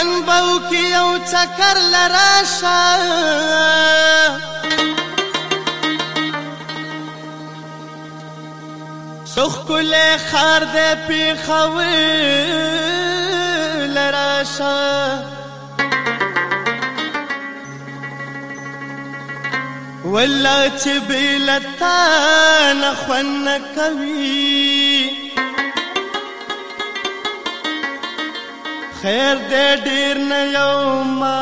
عنبو کې او چکر لراشه سخ کله خار دې پی خو لراشه ولا چې بلتا نه خوان کوي خیر دې ډیر نه یو ما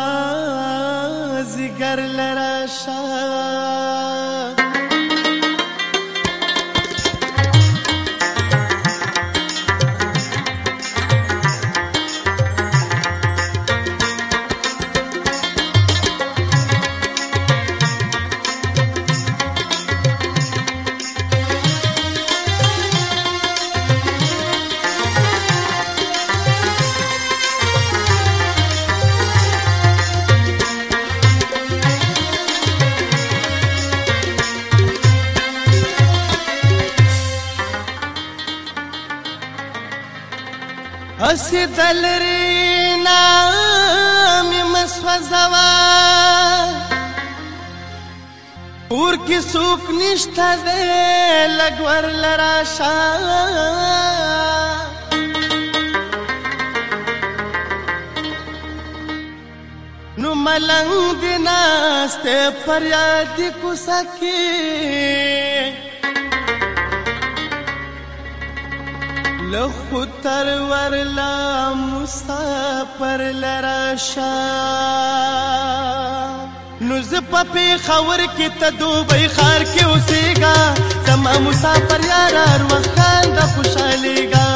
زګر لرا شاه اسی دلری نامی مسوزوا اور کی سوک نشتا دے لگور لراشا نو ملنگ دیناستے پریادی کسکی له خطر ورلا مسافر لراشا نو ز په خبر کې ته دوبه خار کې اوسېګا زم مسافر یار وروخان د خوشاليګا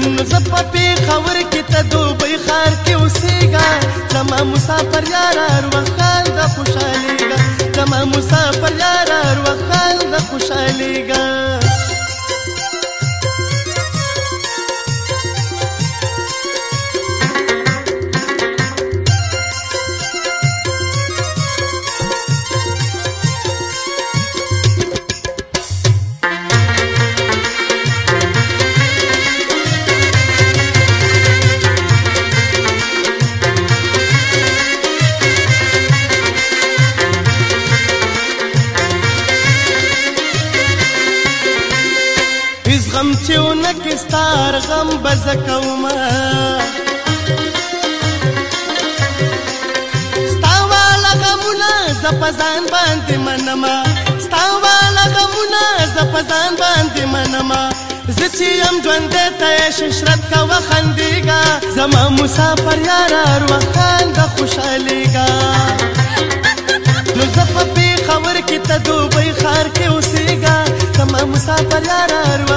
نو ز په خبر کې ته دوبه خار کې اوسېګا زم مسافر یار وروخان د خوشاليګا زم مسافر یار وروخان د خوشاليګا غم چې ونکستار غم بزکوما ستاواله غمونه ز پزان باندې منما ستاواله غمونه ز پزان باندې منما زه چې ام ژوند ته ششرت کا وخندېګا زما مسافر یار اروا خان د خوشالېګا نو زه په خبر کې ته دوبه خار کې اوسېګا زما مسافر یار اروا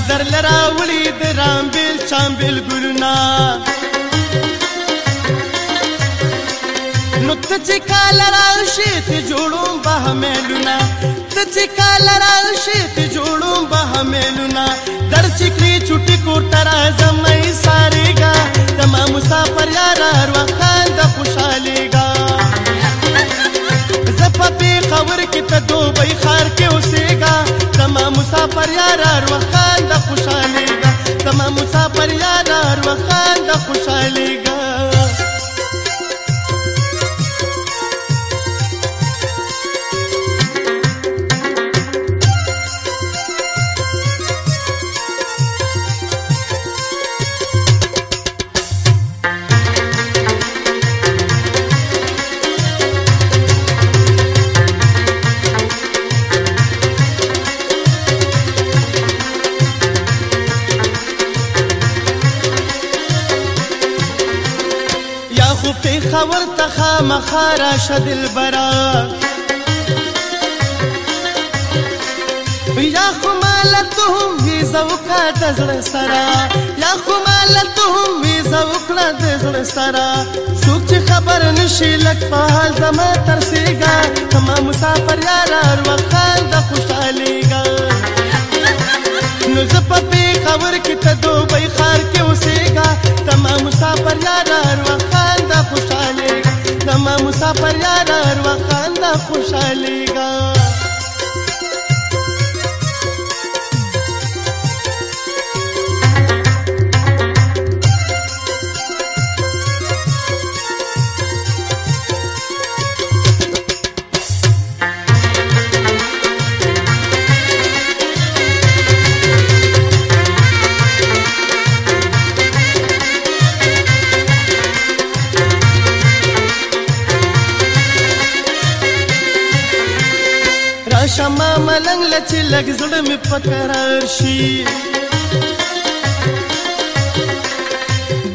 نظر لراوړي د رامبل چامبل ګلونا نو ته چې کال راشي ته جوړوم به ملونا ته چې کال راشي ته جوړوم به ملونا در چې کلی چټي کور تر اعظم نه ساريګا تما مسافر یار هر وخت د خوشاليګا زپپې خبر کې ته دوبه خار کې اوسېګا تما مسافر یار هر وخت खुशहाल ته خامخا راشه دلبره یا خو ماله ته هم ویزه وکړه د زړه سره یا خو ماله ته هم ویزه وکړه د زړه سره څوک چې خبر نشي لږ په حال زما ترسېږه زما مسافر یاره هر وخت د خوشحالېږه نو زه په پېښور کې ته دوبۍ ښار کې اوسېږه زما مسافر یاره هر وخت د خوشحال زما مسافر یار هر وخت خندا خوشاليږي کله چې لګ زړه مې پکرار شي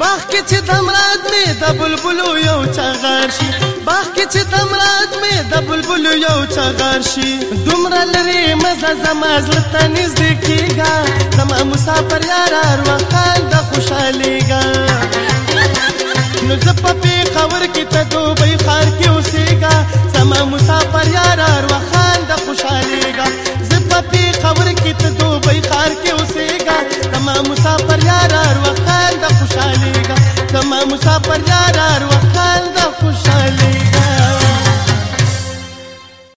باغ کې چې دمراد مې د بلبلو یو چغار شي باغ کې چې دمراد مې د بلبلو یو چغار شي دومره لري مزه زما زړه ته نږدې کېږه زما مسافر یاره اروا خان د خوشحالېږه نو زه په پېښور کې ته دوبۍ ښار کې اوسېږه زما مسافر یاره اروا چې ته دوبۍ ښار کې اوسېږه زما مسافر یار ار وخت د خوشحالېږه زما مسافر یار ار